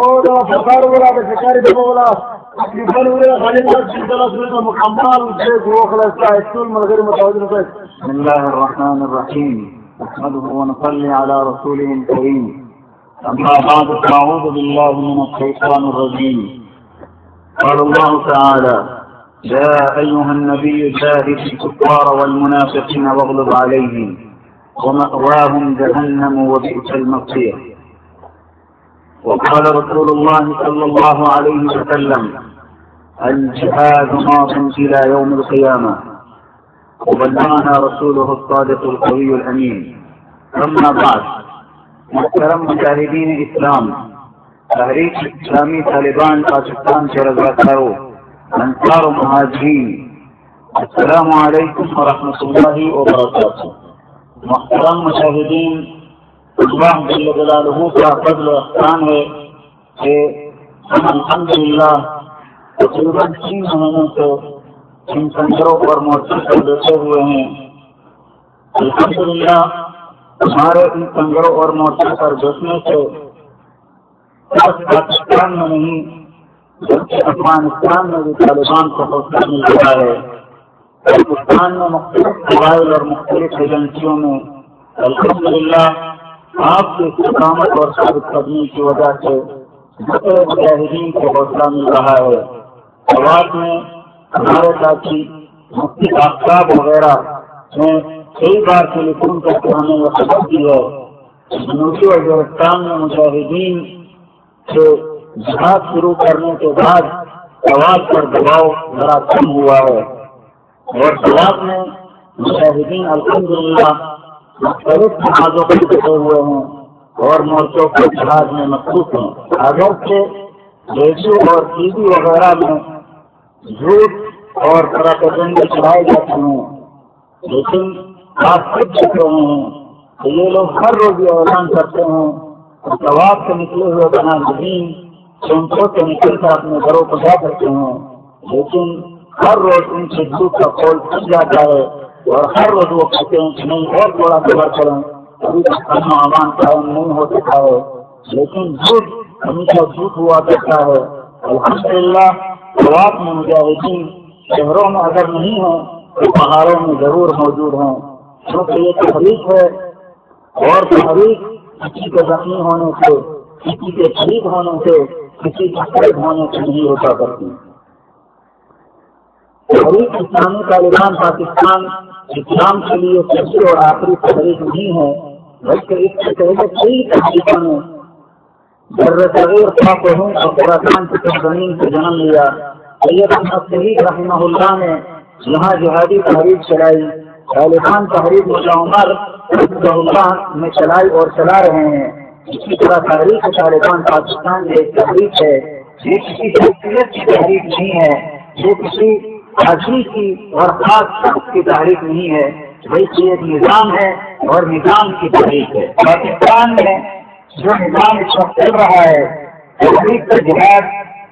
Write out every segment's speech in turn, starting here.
اور فکر بولا تو فکر بھی بولا اپنی بن ہوئے خالی طرح مکمل سے جو خلاصہ اسکول مگر بسم الله الرحمن الرحيم نحمده ونصلي على رسوله الكريم أما بعد فأعوذ بالله من الشيطان الرجيم قال الله تعالى يا أيها النبي جاهد الكفار والمنافقين واغلب عليهم ومأواهم جهنم وبئس المصير وقال رسول الله صلى الله عليه وسلم، الجهاد ماض إلى يوم القيامة. وبلغنا رسوله الصادق القوي الأمين. أما بعد، محترم مجاهدین اسلام، تحریک اسلامی طالبان، پاکستان سے رضا کرو انصار و مہاجرین، السلام علیکم ورحمۃ اللہ وبرکاتہ. محترم مشاہدین اللہ جل جلالہ کا فضل و احسان ہے کہ ہم الحمد للہ تقریباً تین مہینوں سے ان سنگروں پر مورچے پر بیٹھے ہوئے ہیں۔ الحمد للہ ہمارے ان سنگروں اور مورچے پر بیٹھنے سے صرف پاکستان میں نہیں، بلکہ افغانستان میں بھی طالبان کو حوصلہ مل رہا ہے۔ پاکستان میں مختلف قبائل اور مختلف ایجنسیوں میں الحمد للہ آپ کے استقامت اور ثابت قدمی کی وجہ سے دوسرے مجاہدین کو حوصلہ مل رہا ہے، آواز میں ہمارے ساتھی مفتی آفتاب وغیرہ نے کئی بار ٹیلیفون کر کے ہمیں یہ خبر دی ہے۔ جنوبی وزیرستان میں مجاہدین سے جہاد شروع کرنے کے بعد آواز پر دباؤ ذرا کم ہوا ہے۔ اور جواب میں مشاہدین الحمد للہ مختلف جہازوں پر بیٹھے ہوئے ہیں اور مورچوں کے جہاز میں مصروف ہیں۔ اگرچہ ریڈیو اور ٹی وی وغیرہ میں جھوٹ اور طرح کے چلائے جاتے ہیں۔ لیکن آپ خود دیکھ رہے ہیں کہ یہ لوگ ہر روز یہ اعلان کرتے ہیں جواب سے نکلے ہوئے بنا زمین سنچوں سے نکل کر اپنے گھروں کو جا کرتے ہیں۔ لیکن ہر روز ان سے جھوٹ کا کھول پھٹ جاتا ہے۔ اور ہر روز وہ کہتے ہیں کہ نہیں اور تھوڑا خبر کریں ابھی تک امن امان قائم نہیں ہو سکا ہے لیکن جھوٹ ہمیشہ جھوٹ ہوا کرتا ہے الحمد للہ جواب میں مجاہدین شہروں میں اگر نہیں ہیں تو پہاڑوں میں ضرور موجود ہیں کیونکہ یہ تحریک ہے، اور تحریک کسی کے زخمی ہونے سے، کسی کے شریک ہونے سے، کسی کے قید ہونے سے نہیں ہوتا کرتی۔ تحریک اسلامی کا طالبان پاکستان اسلام کے لیے سچی اور آخری تحریک نہیں ہے، بلکہ اس سے پہلے کئی تحریکوں نے صغیر خاص ہوں اور خراسان کی سرزمین سے جنم لیا۔ سید احمد شہید رحمہ اللہ نے یہاں جہادی تحریک چلائی۔ طالبان تحریک ملا عمر اللہ میں چلائی اور چلا رہے ہیں۔ اسی طرح تحریک طالبان پاکستان میں ایک تحریک ہے۔ یہ کسی شخصیت کی تحریک نہیں ہے، یہ کسی حاضری کی اور خاص شخص کی تحریک نہیں ہے، بلکہ ایک نظام ہے اور نظام کی تحریک ہے۔ پاکستان میں جو نظام اس وقت چل رہا ہے، تحریک کا جہاد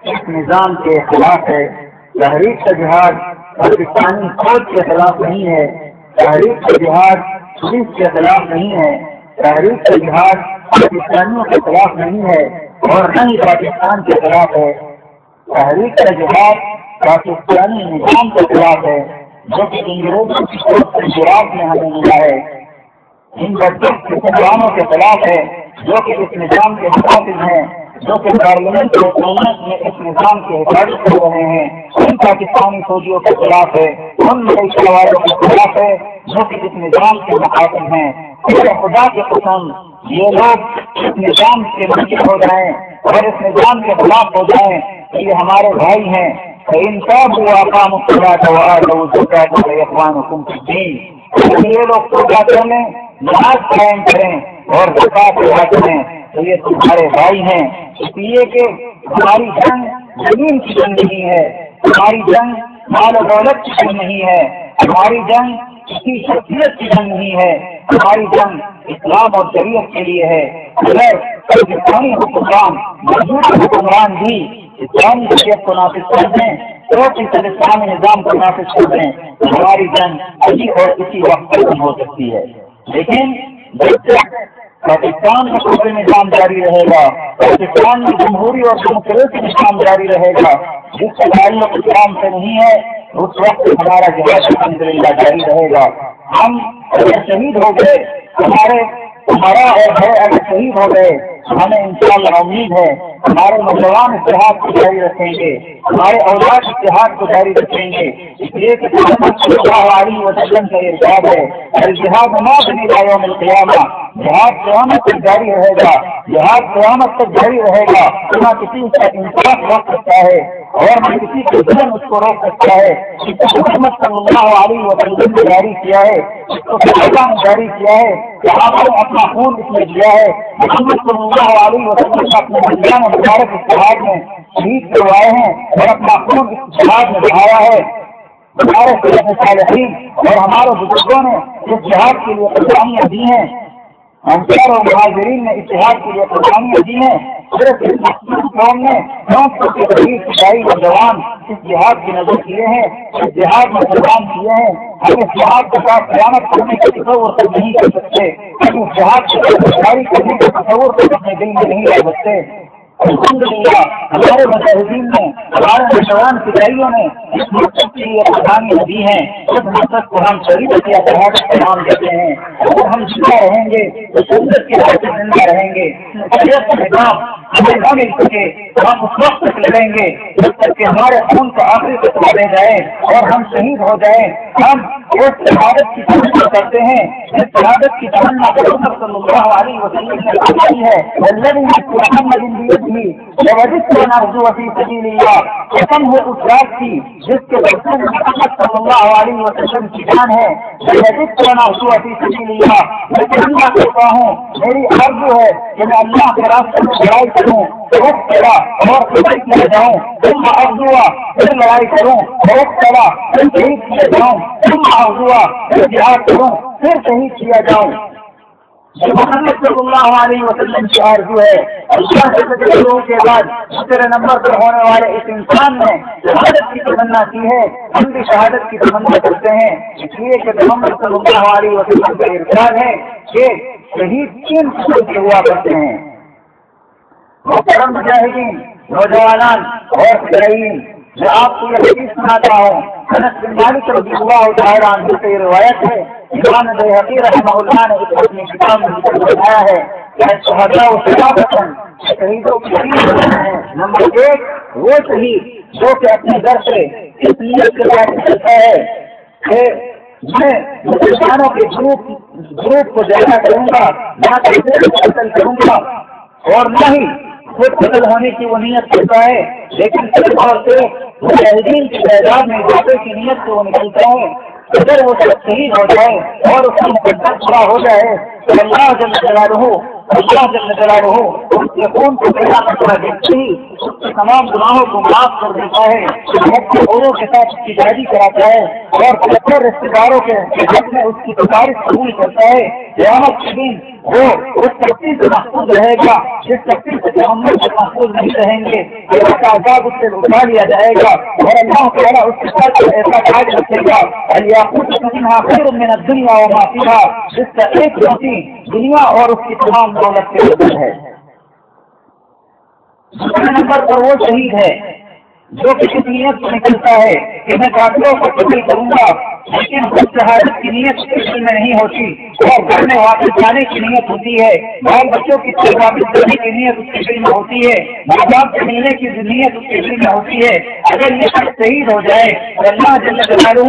اس نظام کے خلاف ہے۔ تحریک کا جہاد پاکستانی فوج کے خلاف نہیں ہے، تحریک کا جہاد پولیس کے خلاف نہیں ہے۔ تحریک کا جہاد پاکستانیوں کے خلاف نہیں ہے اور نہ ہی پاکستان کے خلاف ہے۔ تحریک کا جہاد پاکستانی نظام کے خلاف ہے، جو کہ انگریزوں کی طرف سے جراب میں ہمیں ملا ہے۔ ان بچوں حکمرانوں کے خلاف ہے، جو کہ اس نظام کے محافظ ہیں، جو کہ پارلیمنٹ کے حکومت میں اس نظام کی حفاظت کر رہے ہیں۔ ان پاکستانی فوجیوں کے خلاف ہے، ان ملیشیا والوں کے خلاف ہے، جو کہ اس نظام کے محافظ ہیں۔ خدا کے قسم، یہ لوگ اس نظام کے منظر ہو جائیں اور اس نظام کے خلاف ہو جائیں۔ یہ ہمارے بھائی ہیں۔ انصاف ہوا کام اخوان یہ لوگ پوجا کرنے نماز قائم کریں اور زکات ادا کریں۔ تو یہ تمہارے بھائی ہیں۔ اس لیے کہ ہماری جنگ زمین کی جنگ نہیں ہے۔ ہماری جنگ مال و دولت کی جنگ نہیں ہے۔ ہماری جنگ کسی شخصیت کی جنگ نہیں ہے۔ ہماری جنگ اسلام اور شریعت کے لیے ہے۔ اگر پاکستانی حکمران موجودہ حکمران بھی اسلامی شریعت کو نافذ کر دیں تو فیصد اسلامی نظام کو نافذ کر دیں، ہماری جنگ کسی اور کسی وقت ختم ہو سکتی ہے۔ لیکن جب تک پاکستان میں دوسرے نظام جاری رہے گا، پاکستان میں جمہوری اور ڈیموکریسی نظام جاری رہے گا، جس کا تعلق اسلام سے نہیں ہے، اس وقت ہمارا جہاز الحمد للہ جاری رہے گا۔ ہم اگر شہید ہو گئے، ہمارے ہمارا اور ہے اگر شہید ہو گئے ہمیں ان شاء اللہ امید ہے ہمارے نوجوان اتحاد کو جاری رکھیں گے، ہمارے اولاد اتحاد کو جاری رکھیں گے۔ اس لیے کہ وسلم کا ارشاد ہے جہاد موت نہیں رہا یوم القیامہ۔ جہاد قیامت تک جاری رہے گا۔ جہاد قیامت تک جاری رہے گا۔ نہ کسی اس کا انصاف روک سکتا ہے اور نہ کسی کے ظلم اس کو روک سکتا ہے۔ محمد صلی اللہ علیہ وسلم نے جاری کیا ہے۔ اس کو جاری کیا ہے صحابہ نے اپنا خون اس میں دیا ہے۔ محمد صلی اللہ علیہ وسلم کا اپنے بندیاں مبارک اتحاد میں شہید کروائے ہیں اور اپنا خون اتحاد میں بڑھایا ہے۔ ہمارے صالحین اور ہمارے بزرگوں نے اس جہاد کے لیے قربانیاں دی ہیں انصار اور مہاجرین نے اتحاد کے لیے قربانیاں دی ہیں۔ صرف اس قوم نے نو سو کے قریب سپاہی نوجوان اس جہاد کی نظر کیے ہیں، اس جہاد میں قربان کیے ہیں۔ ہم اس جہاد کے ساتھ قیامت کرنے کا تصور تک نہیں کر سکتے۔ ہم اس جہاد کے ساتھ تیاری کرنے کا تصور تک اپنے دل میں نہیں رہ سکتے۔ الحمد للہ ہمارے مجاہدین نے، ہمارے نوجوان سپاہیوں نے اس مقصد کے لیے قربانیاں دی ہیں اس مقصد کو ہم شریف یا شہادت کا نام دیتے ہیں۔ اگر ہم زندہ رہیں گے تو سنت کے حد زندہ رہیں گے۔ ہمیں نہ مل سکے ہم اس وقت تک لڑیں گے جب تک کہ ہمارے خون کا آخری تک لے جائے اور ہم شہید ہو جائیں۔ ہم اس شہادت کی تمنا کرتے ہیں، اس شہادت کی تمنا صلی اللہ علیہ وسلم نے بتائی ہے محمد قسم ہے اس رات کی جس کے برتن محمد صلی اللہ علیہ وسلم کی جان ہے۔ میں کہنا کرتا ہوں، میری آرزو ہے کہ میں اللہ کے راستے میں لڑائی کروں، بہت پڑا اور خبر کیا جاؤں پھر میں آرزو پھر لڑائی کروں، بہت پڑا پھر شہید کیا جاؤں پھر میں آرزو پھر جہاد کروں، پھر شہید کیا جاؤں۔ محمد صلی اللہ علیہ وسلم کی آرزو ہے۔ اللہ کے لوگوں کے بعد دوسرے نمبر پر ہونے والے اس انسان نے شہادت کی تمنا کی ہے، ہم بھی شہادت کی تمنا کرتے ہیں۔ اس لیے کہ محمد صلی اللہ علیہ وسلم کا ارشاد ہے کہ شہید تین قسم کے ہوا کرتے ہیں۔ محترم مجاہدین نوجوان اور فراہیم میں آپ کو یہ حدیث سناتا ہوں انس بن مالک رضی اللہ تعالیٰ عنہ سے روایت ہے امام بحقی رحمہ اللہ نے اس اپنی کتاب میں بتایا ہے کہ شہدا و شہادتن شہیدوں کی ہیں۔ نمبر ایک، وہ شہید جو کہ اپنے گھر سے اس نیت کے ساتھ چلتا ہے کہ میں مسلمانوں کے گروپ گروپ کو جانا کروں گا، نہ کروں گا اور نہ ہی خود قتل ہونے کی وہ نیت کرتا ہے، لیکن صرف اور صرف مجاہدین کی تعداد میں اضافے کی نیت سے وہ نکلتا ہے۔ اگر وہ سب شہید ہو جائے اور اس کا مقدس پورا ہو جائے، تو اللہ جل جلالہ، اللہ جل جلالہ اس کے خون کو پیدا کرنا دیکھتے ہی اس کے تمام گناہوں کو معاف کر دیتا ہے حق کے اوروں کے ساتھ اس کی جاری کراتا ہے اور پچھلے رشتے داروں کے حق میں اس کی سفارش قبول کرتا ہے۔ قیامت کے دن وہ اس ترقی سے محفوظ رہے گا، جس ترقی سے محمد سے محفوظ نہیں رہیں گے ایسا آزاد اس سے اٹھا لیا جائے گا، اور اللہ تعالیٰ اس کے ساتھ ایسا کاج رکھے گا میں دنیا و معافی جس کا ایک روٹی دنیا اور اس کی تمام دولت کے اندر ہے۔ دوسرے نمبر پر وہ شہید ہے، جو کسی نیت سے نکلتا ہے کہ میں کافیوں کو قتل کروں گا، لیکن خود شہادت کی نیت اس دل میں نہیں ہوتی اور گھر میں واپس جانے کی نیت ہوتی ہے بال بچوں کی واپس جانے کی نیت اس کے دل میں ہوتی ہے، ماں باپ سے ملنے کی نیت اس کے دل میں ہوتی ہے۔ اگر یہ سب شہید ہو جائے تو اللہ جل جلالہ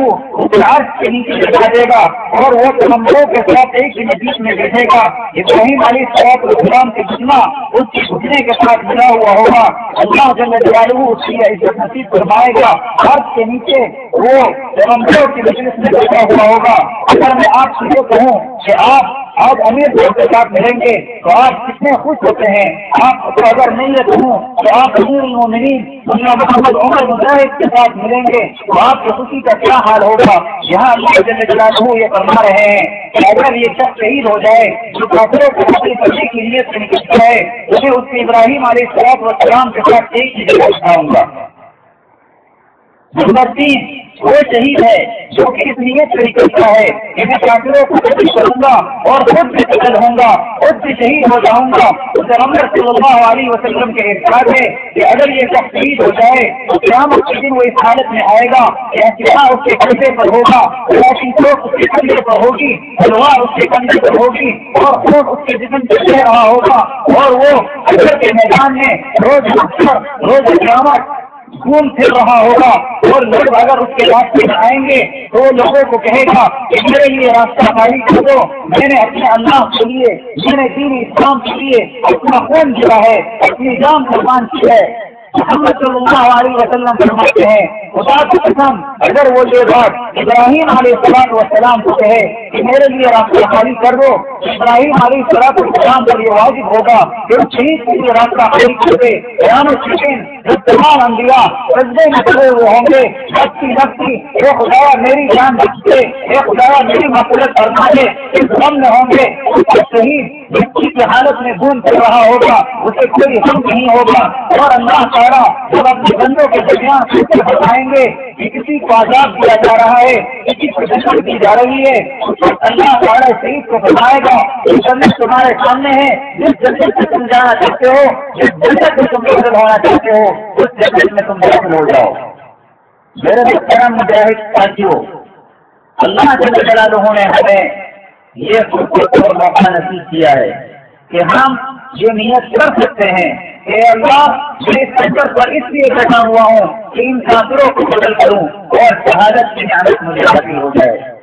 اس کے نیچے لگا دے گا اور وہ کمزوروں کے ساتھ ایک ہی بیچ میں بیٹھے گا، ابراہیم علی صاحب السلام کے جتنا اس کے گھٹنے کے ساتھ بنا ہوا ہوگا۔ اللہ جل جلالہ اس کی عزت نصیب فرمائے گا، ہاتھ کے نیچے کے وہ کمزور کی مجلس میں بیٹھا ہوا ہوگا۔ اگر میں آپ سے یہ کہوں کہ آپ آج امیر صاحب کے ساتھ ملیں گے تو آپ کتنے خوش ہوتے ہیں۔ آپ کو اگر نہیں یہ کہوں تو آپ امیر المومنین دنیا محمد عمر مجاہد کے ساتھ ملیں گے۔ تو آپ کی خوشی کا کیا حال ہوگا؟ یہاں اللہ یہ فرما رہے ہیں کہ اگر یہ شخص شہید ہو جائے، جو کافروں کو قتل کرنے کی نیت سے نکلتا ہے تو میں اس کے ابراہیم علیہ السلام و السلام کے ساتھ ایک ہی جگہ اٹھاؤں گا۔ نمبر وہ شہید ہے جو کہ اس نیت سے نکلتا ہے کہ میں کافروں کو قتل کروں گا اور خود بھی قتل ہوں گا، خود بھی شہید ہو جاؤں گا۔ اسے نمبر صلی اللہ علیہ وسلم کے احساس ہے کہ اگر یہ شخص شہید ہو جائے تو قیامت کے دن وہ اس حالت میں آئے گا کہ احتجاج اس کے کندھے پر ہوگا چوک اس کے کندھے پر ہوگی، تلوار اس کے کندھے پر ہوگی اور خون اس کے جسم سے بہ رہا ہوگا۔ اور وہ اگر کے میدان میں روز روز قیامت گھوم پھر رہا ہوگا اور لوگ اگر اس کے راستے میں آئیں گے تو وہ لوگوں کو کہے گا کہ میرے لیے راستہ خالی کر دو۔ میں نے اپنے اللہ کے لیے، میں نے دین اسلام کے لیے اپنا خون دیا ہے، اپنی جان قربان کی ہے۔ محمد صلی اللہ علیہ وسلم فرماتے ہیں، خدا کی قسم، اگر وہ یہ بات ابراہیم علیہ السلام وسلام کو کہے کہ میرے لیے راستہ خالی کر دو، ابراہیم علیہ السلام السلام پر یہ واجب ہوگا کہ شہید کے لیے راستہ خالی کر دے قیام الشین جب تمام انبیاء، سجدے میں کھڑے ہوئے ہوں گے لگتی لگتی اے خدا میری جان بچتے اے خدا میری مقلت فرما دے اس غم میں ہوں گے شہید، بچی کی حالت میں گھوم پھر رہا ہوگا، اسے کوئی غم نہیں ہوگا، اور اللہ کا تعالیٰ جب اپنے بندوں کے درمیان بتائیں گے کہ کسی کو آزاد دیا جا رہا ہے کسی کو جشن دی جا رہی ہے؟ اللہ تعالیٰ شہید کو بتائے گا یہ جنت تمہارے سامنے ہے، جس جنت سے تم جانا چاہتے ہو، جس جنت میں تم داخل ہونا چاہتے ہو، اس جنت میں تم داخل ہو جاؤ۔ میرے محترم مجاہد ساتھیوں اللہ جل جلالہ نے ہمیں یہ خوبصورت اور موقع نصیب کیا ہے کہ ہم یہ نیت کر سکتے ہیں۔ کہ اللہ، میں اس سفر پر اس لیے بیٹھا ہوا ہوں کہ ان کافروں کو بدل کروں اور شہادت کی نعمت مجھے حاصل ہو جائے۔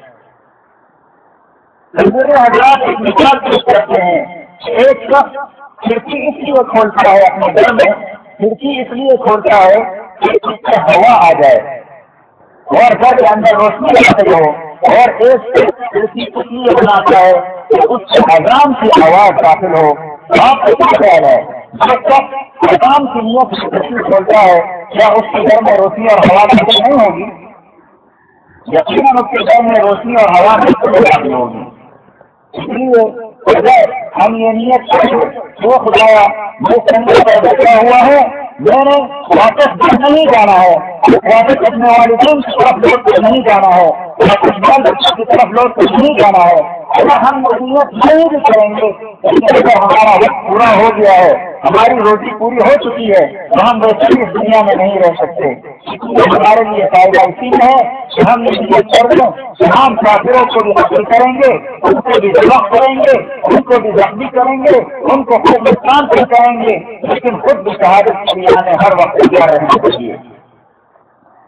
حضرات ایک مثال پیش کرتے ہیں۔ ایک شخص کھڑکی اس لیے کھولتا ہے اپنے گھر میں، کھڑکی اس لیے کھولتا ہے کہ اس سے ہوا آ جائے۔ اور گھر کے اندر روشنی آ ہو اور ایک کھڑکی اس لیے بناتا ہے کہ اس سے اذان کی آواز داخل ہو۔ آپ کا کیا خیال ہے جب تک اذان کی نیت سے کھڑکی کھولتا ہے، کیا اس کے گھر میں روشنی اور ہوا داخل نہیں ہوگی؟ یقیناً اس کے گھر میں روشنی اور ہوا بالکل داخل ہوگی۔ اس لیے اگر ہم یہ نیت جو خدایا میں سنگل پر بیٹھا ہوا ہے میں نے واپس گھر نہیں جانا ہے۔ واپس اپنے والدین کی طرف لوٹ کر نہیں جانا ہے۔ واپس بال بچوں کی طرف لوٹ کر نہیں جانا ہے۔ اگر ہم نیت نہیں بھی کریں گے اگر ہمارا وقت پورا ہو گیا ہے۔ ہماری روزی پوری ہو چکی ہے، تو ہم ویسے بھی اس دنیا میں نہیں رہ سکتے۔ ہمارے لیے فائدہ اسی میں ہے کہ ہم نیت کر دیں کہ ہم کافروں کو بھی حاصل کریں گے، ان کو بھی ضبط کریں گے، ان کو بھی زخمی کریں گے، ان کو خود نقصان پہنچائیں گے۔ لیکن خود بھی شہادت کی ہمیں ہر وقت تیار رہنا چاہیے۔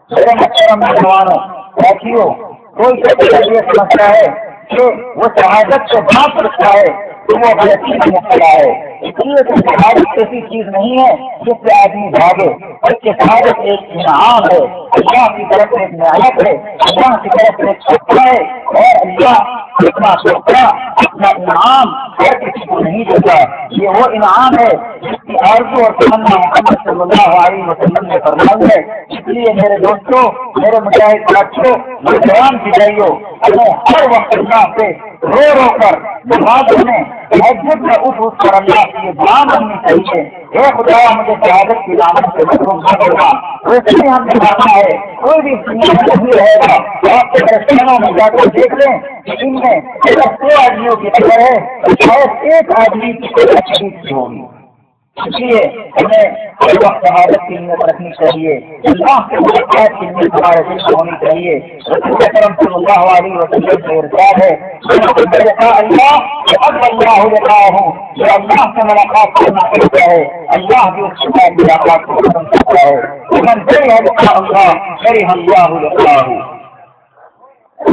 میرے محترم نوجوانوں، ساتھیوں، کوئی سب سے سمجھتا ہے کہ وہ شہادت کو باپ رکھتا ہے تو وہ غلطی میں مبتلا ہے اس لیے تو شہادت ایسی چیز نہیں ہے جس سے آدمی بھاگے، بلکہ شہادت ایک انعام ہے۔ اللہ کی طرف سے ایک نعمت ہے، اللہ کی طرف سے ایک سکتا ہے۔ اور اللہ اتنا سکتا اپنا انعام ہر کسی کو نہیں دیتا۔ یہ وہ انعام ہے جس کی آرزو اور تمنا محمد صلی اللہ علیہ وسلم نے فرمائی ہے۔ اس لیے میرے دوستوں، میرے مجاہد ساتھیوں میرے کی جائیو ہمیں ہر وقت اللہ سے رو رو کر نماز میں مسجد میں اٹھ اٹھ کر اللہ کی یہ دعا بننی چاہیے۔ اے خدا، مجھے شہادت کی لامت سے محروم نہ کرنا۔ ویسے ہی ہم نے ماننا ہے کوئی بھی دنیا میں نہیں رہے گا۔ آپ کے رسٹانوں میں جا کر دیکھ لیں کہ ان میں صرف دو آدمیوں کی خبر ہے شاید ایک آدمی کی کوئی اچھی ہوگی۔ اس لیے ہمیں ہر وقت شہادت کی نیت رکھنی چاہیے۔ اللہ کے ملاقات کی نیت ہمارے دل سے ہونی چاہیے۔ رسول کرم صلی اللہ علیہ وسلم سے ارشاد ہے اللہ اب اللہ لکھا ہوں جو اللہ سے ملاقات کرنا چاہتا ہے، اللہ بھی اس کے ساتھ ملاقات کو پسند کرتا ہے۔ من بڑے لکھا اللہ بڑے اللہ لکھا ہوں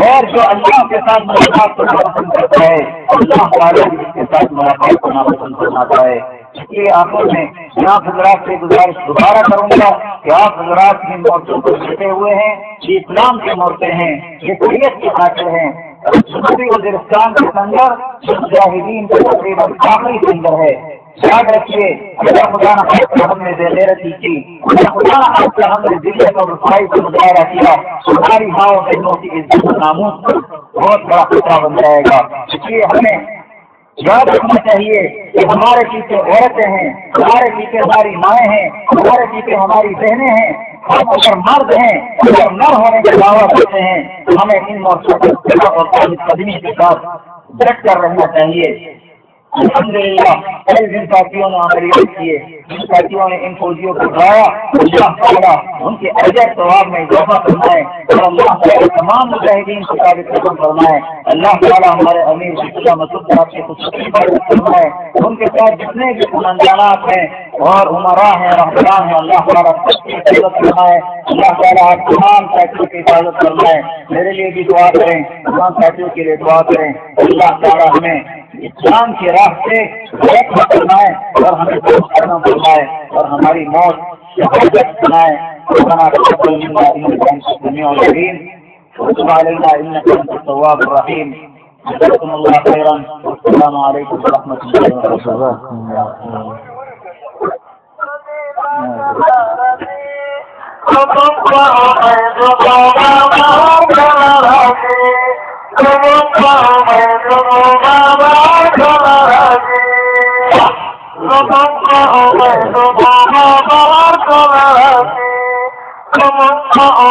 اور جو اللہ کے ساتھ ملاقات کرنا پسند کرتا ہے، اللہ تعالیٰ بھی اس کے ساتھ ملاقات کرنا پسند کرنا چاہے ہے آنکھوں میں یہاں حضرات سے گزارش دوبارہ کروں گا کہ آپ حضرات کی مورتوں کو بیٹھے ہوئے ہیں، یہ اسلام کی مورتیں ہیں، یہ شریعت کی خاطر ہیں۔ وزیرستان کے اندر مجاہدین کا تقریباً آخری سندر ہے۔ یاد رکھیے، اللہ خدا ہم نے دے رکھی تھی خدا آپ کا ہم نے ذریعے اور رسائی کو مظاہرہ کیا۔ ہماری ماؤں بہنوں کی عزت ناموس بہت بڑا خطرہ بن جائے گا۔ اس لیے ہمیں یاد رکھنا چاہیے کہ ہمارے پیچھے عورتیں ہیں، ہمارے پیچھے ہماری مائیں ہیں، ہمارے پیچھے ہماری بہنیں ہیں۔ ہم اگر مرد ہیں، اگر نہ ہونے کے دعویٰ کرتے ہیں ہمیں ان اور قدمی کے ساتھ ڈٹ کر رہنا چاہیے۔ الحمد للہ کئی جن ساتھیوں نے ہماری یاد کیے۔ جن ساتھیوں نے ان فوجیوں کو ڈرایا اللہ تعالیٰ ان کے اجر ثواب میں اضافہ کرنا ہے اور اللہ تعالیٰ تمام مجاہدین کو ثابت ختم کرنا ہے اللہ تعالیٰ ہمارے امیر اللہ مسعود صاحب کے کچھ کرنا ہے ان کے ساتھ جتنے بھی سمنجانات ہیں اور عمرا ہیں رحمان ہیں، اللہ تعالیٰ سب کی حفاظت کرنا ہے اللہ تعالیٰ آپ تمام ساتھیوں کی حفاظت کرنا ہے میرے لیے بھی دعا کریں، تمام ساتھیوں کے لیے دعا کریں۔ اللہ تعالیٰ ہمیں اسلام کے راہ سے کرنا ہے اور ہمیں کرنا پڑنا ہے اور ہماری موت بنائے التواب الرحيم جزاكم الله خيرا والسلام عليكم الله وبركاته بچن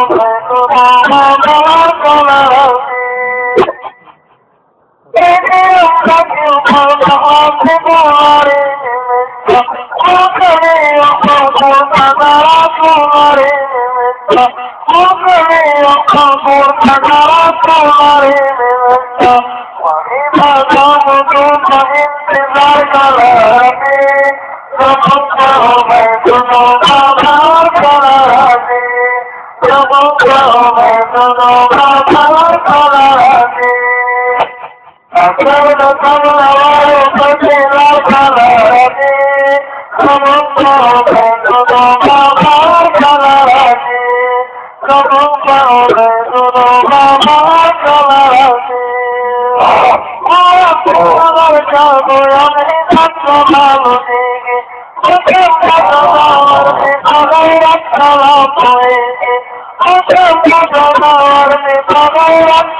میں دوبارہ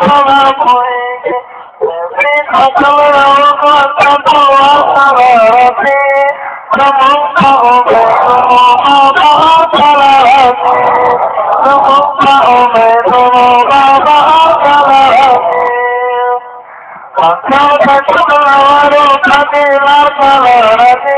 بڑا کرے چھو سمے تو بابا چلو رو رسی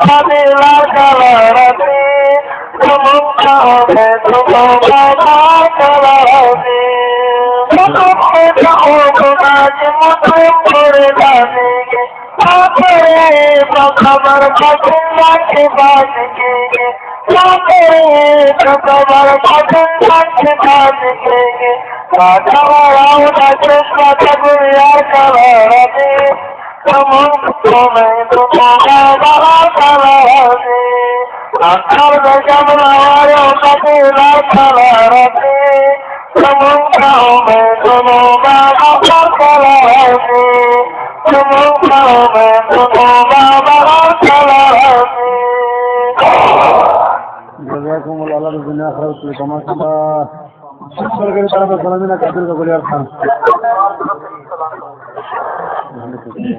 جب لوارو کبیلا کرے تم میں دونوں بابا کرے تم میں دونوں جزاكم الله الله بالدنيا خير كما كما شكرا كده طلب السلامين خان